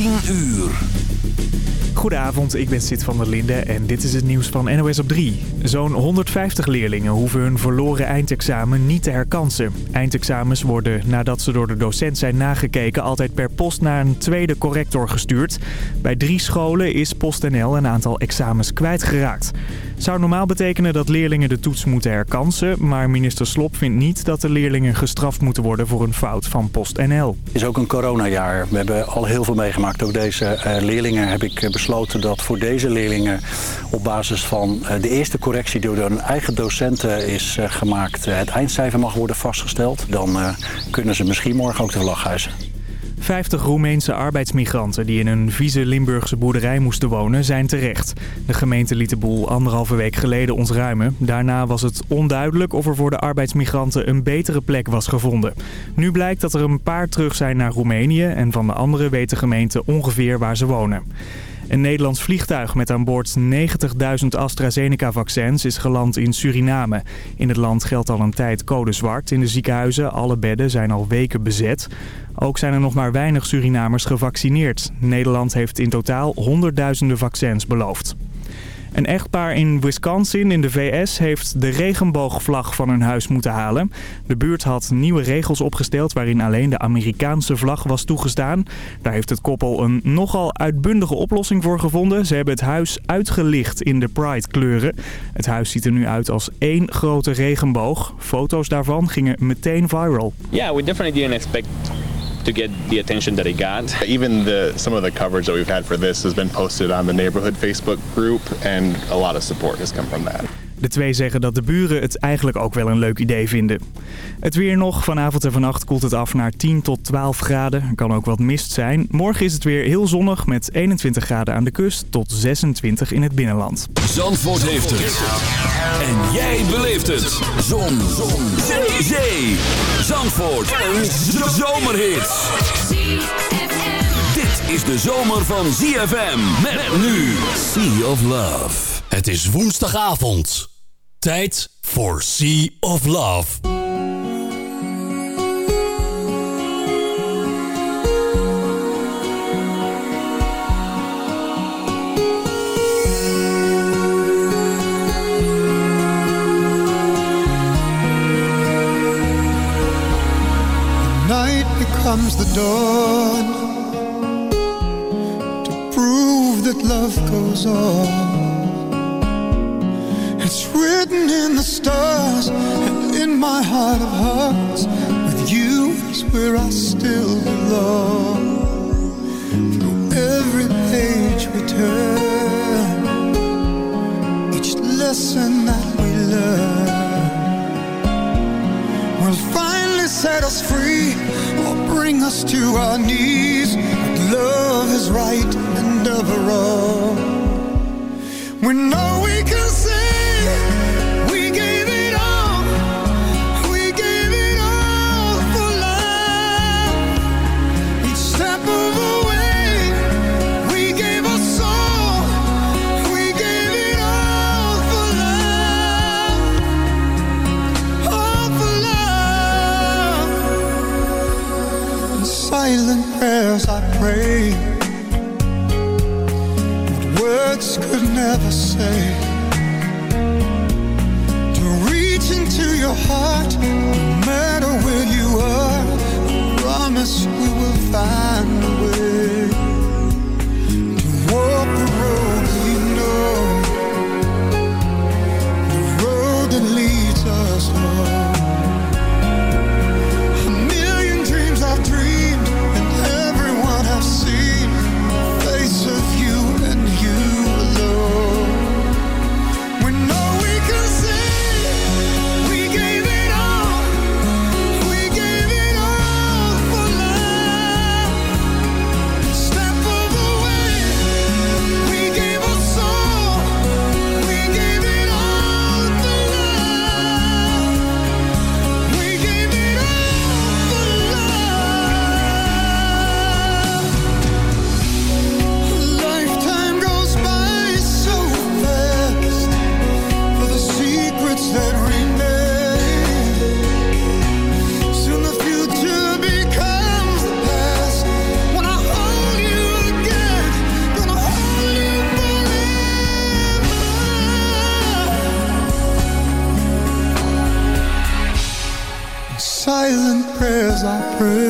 10 uur. Goedenavond, ik ben Sid van der Linde en dit is het nieuws van NOS op 3. Zo'n 150 leerlingen hoeven hun verloren eindexamen niet te herkansen. Eindexamens worden, nadat ze door de docent zijn nagekeken, altijd per post naar een tweede corrector gestuurd. Bij drie scholen is PostNL een aantal examens kwijtgeraakt. Zou normaal betekenen dat leerlingen de toets moeten herkansen, maar minister Slop vindt niet dat de leerlingen gestraft moeten worden voor een fout van PostNL. Het is ook een coronajaar. We hebben al heel veel meegemaakt. Ook deze uh, leerlingen heb ik besloten dat voor deze leerlingen op basis van uh, de eerste correctie die door een eigen docenten is uh, gemaakt het eindcijfer mag worden vastgesteld. Dan kunnen ze misschien morgen ook de vlag hijsen. 50 Roemeense arbeidsmigranten die in een vieze Limburgse boerderij moesten wonen zijn terecht. De gemeente liet de boel anderhalve week geleden ontruimen. Daarna was het onduidelijk of er voor de arbeidsmigranten een betere plek was gevonden. Nu blijkt dat er een paar terug zijn naar Roemenië en van de andere weet de gemeente ongeveer waar ze wonen. Een Nederlands vliegtuig met aan boord 90.000 AstraZeneca-vaccins is geland in Suriname. In het land geldt al een tijd code zwart in de ziekenhuizen. Alle bedden zijn al weken bezet. Ook zijn er nog maar weinig Surinamers gevaccineerd. Nederland heeft in totaal honderdduizenden vaccins beloofd. Een echtpaar in Wisconsin in de VS heeft de regenboogvlag van hun huis moeten halen. De buurt had nieuwe regels opgesteld waarin alleen de Amerikaanse vlag was toegestaan. Daar heeft het koppel een nogal uitbundige oplossing voor gevonden. Ze hebben het huis uitgelicht in de Pride kleuren. Het huis ziet er nu uit als één grote regenboog. Foto's daarvan gingen meteen viral. Yeah, we definitely didn't expect to get the attention that it got. Even the some of the coverage that we've had for this has been posted on the neighborhood Facebook group and a lot of support has come from that. De twee zeggen dat de buren het eigenlijk ook wel een leuk idee vinden. Het weer nog. Vanavond en vannacht koelt het af naar 10 tot 12 graden. Er kan ook wat mist zijn. Morgen is het weer heel zonnig met 21 graden aan de kust tot 26 in het binnenland. Zandvoort heeft het. En jij beleeft het. Zon. Zon. Zee. Zee. Zandvoort. Een zomerhit. Dit is de zomer van ZFM. Met nu Sea of Love. Het is woensdagavond. Tijd voor Sea of Love. becomes the dawn to prove that love goes on. It's written in the stars and in my heart of hearts. With you is where I still belong. Through every page we turn, each lesson that we learn will finally set us free or bring us to our knees. But love is right and ever wrong. We know we can say prayers I pray. What words could never say. To reach into your heart, no matter where you are. I promise we will find pray.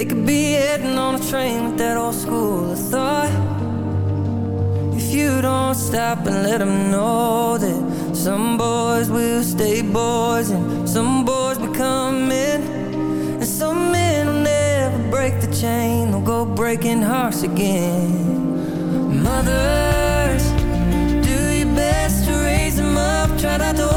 They could be heading on a train with that old school of thought. If you don't stop and let them know that Some boys will stay boys and some boys become men And some men will never break the chain They'll go breaking hearts again. Mothers, do your best to raise them up Try not to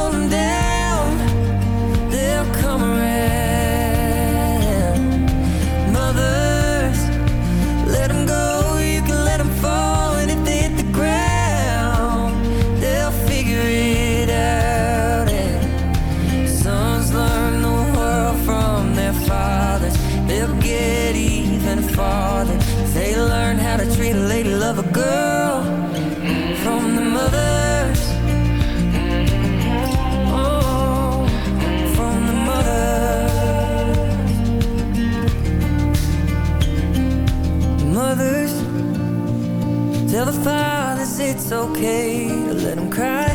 okay to let them cry.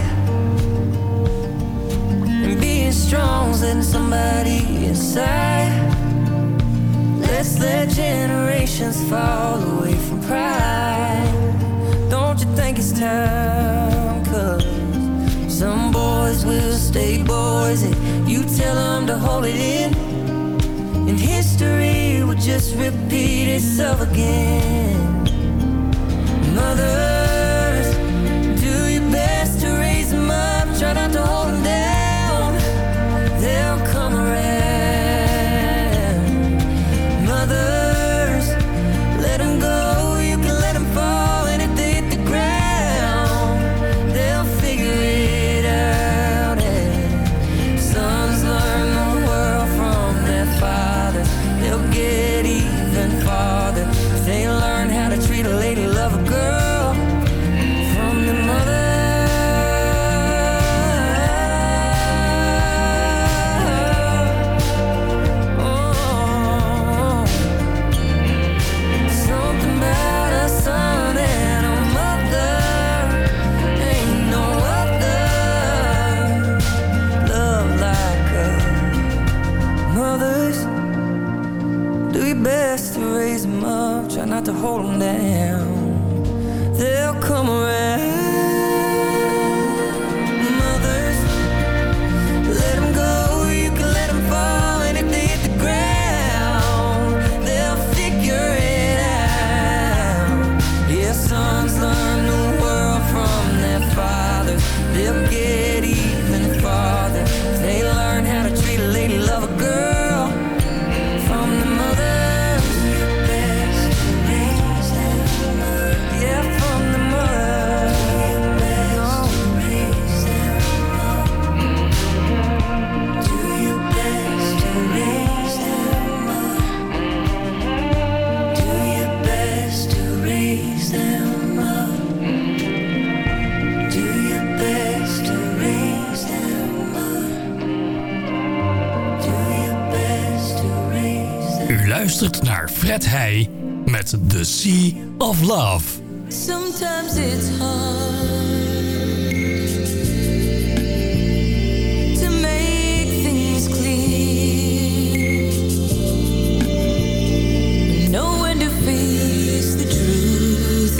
And being strong, letting somebody inside. Let's let generations fall away from pride. Don't you think it's time, cause Some boys will stay boys And you tell them to hold it in. And history will just repeat itself again. Mother There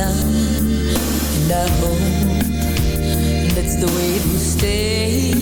time, and I hope that's the way it will stay.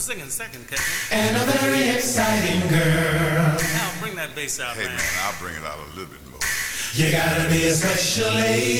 I'm singing second, Kevin. And a very exciting girl. Now bring that bass out, hey, man. man. I'll bring it out a little bit more. You gotta be a special lady.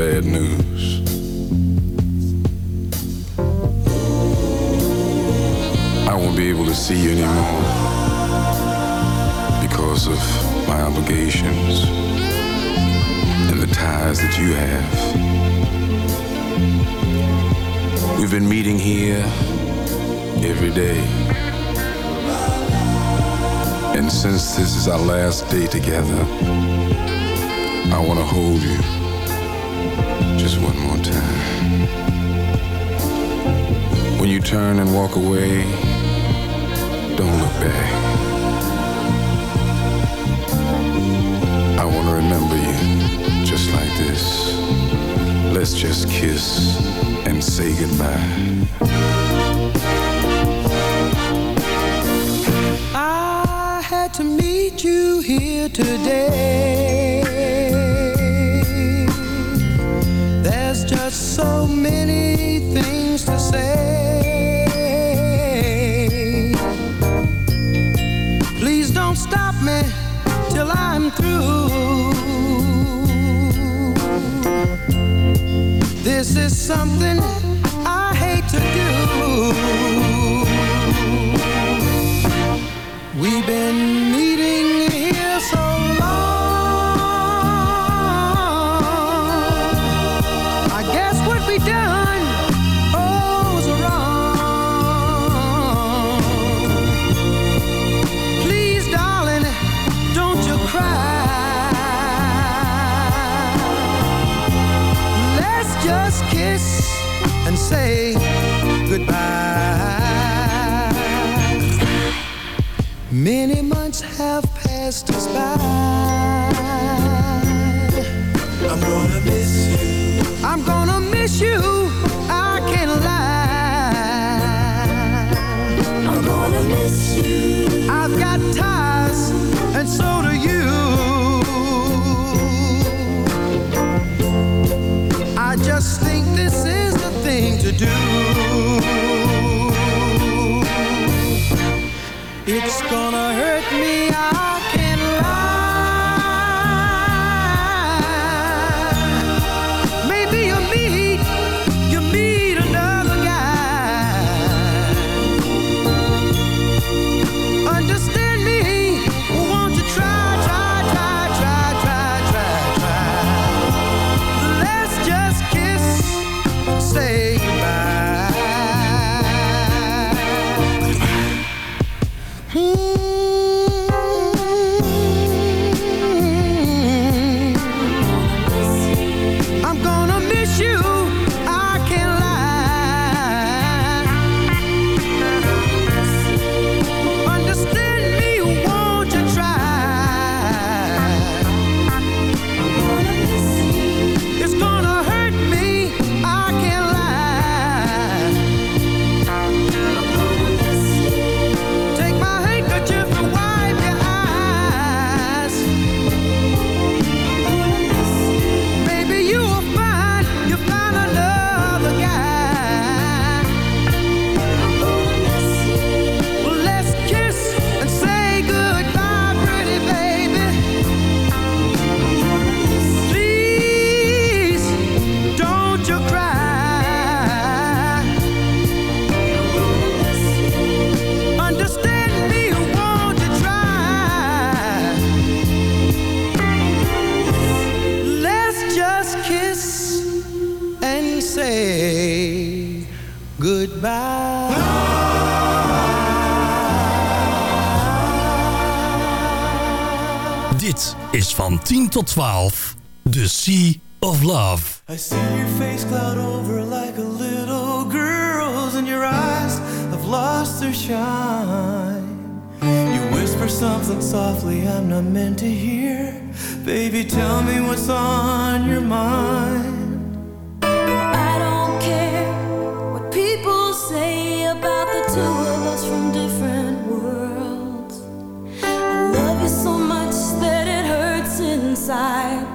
Bad news. I won't be able to see you anymore. because of my obligations and the ties that you have. We've been meeting here every day. And since this is our last day together, I want to hold you just one more time. When you turn and walk away, don't look back. I want to remember you just like this. Let's just kiss and say goodbye. I had to meet you here today. So many things to say. Please don't stop me till I'm through. This is something just think this is the thing to do. It's gonna Dit is van 10 tot 12. The Sea of Love. I see your face cloud over like a little girl's, and your eyes have lost their shine. You whisper something softly I'm not meant to hear. Baby, tell me what's on your mind. Inside.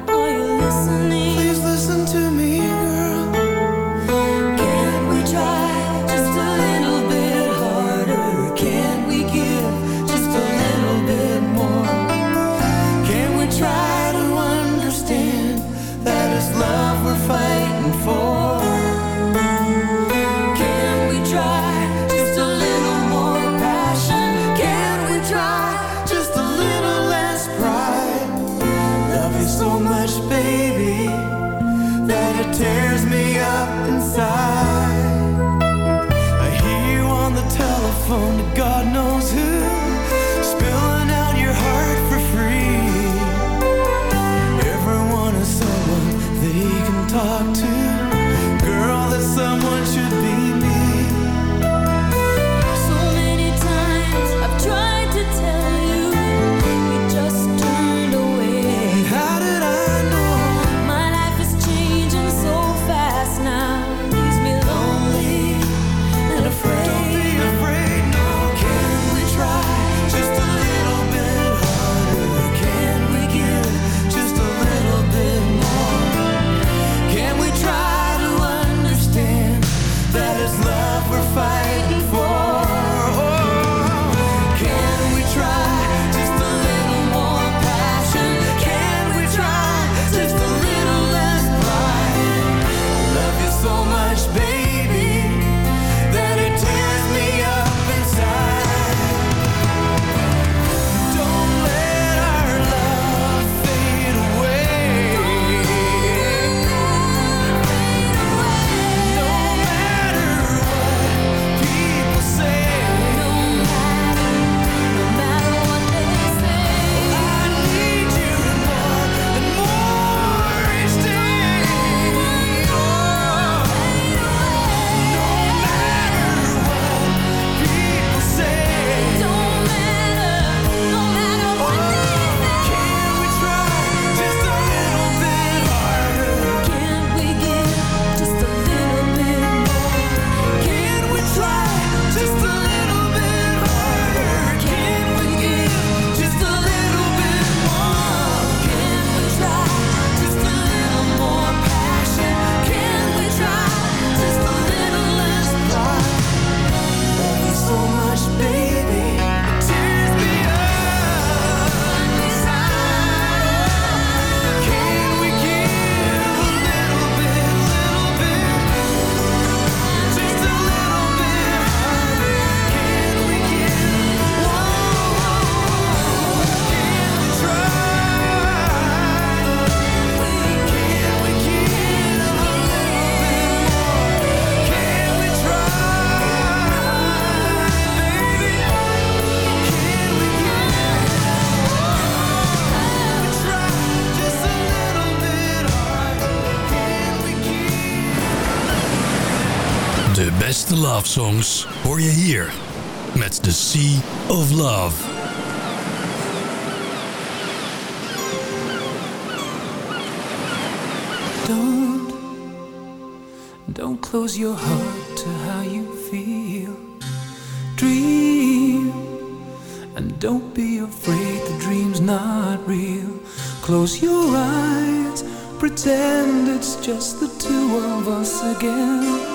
Beste love songs hoor je hier met The Sea of Love. Don't, don't close your heart to how you feel. Dream, and don't be afraid the dream's not real. Close your eyes, pretend it's just the two of us again.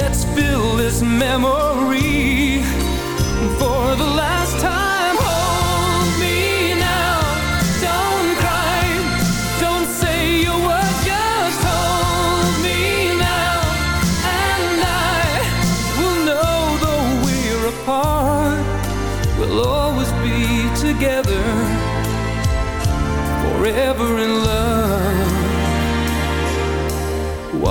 let's fill this memory for the last time. Hold me now,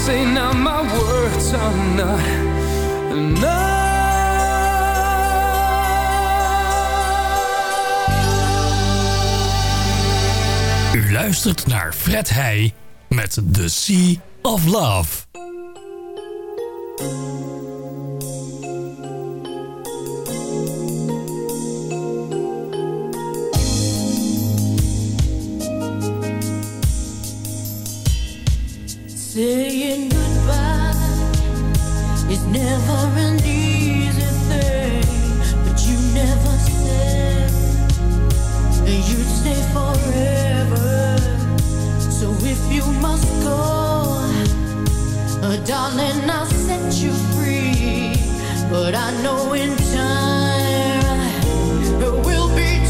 say now? My words are not enough. U luistert naar Fred Heij met The Sea of Love. Must go, darling, I'll set you free. But I know in time we'll be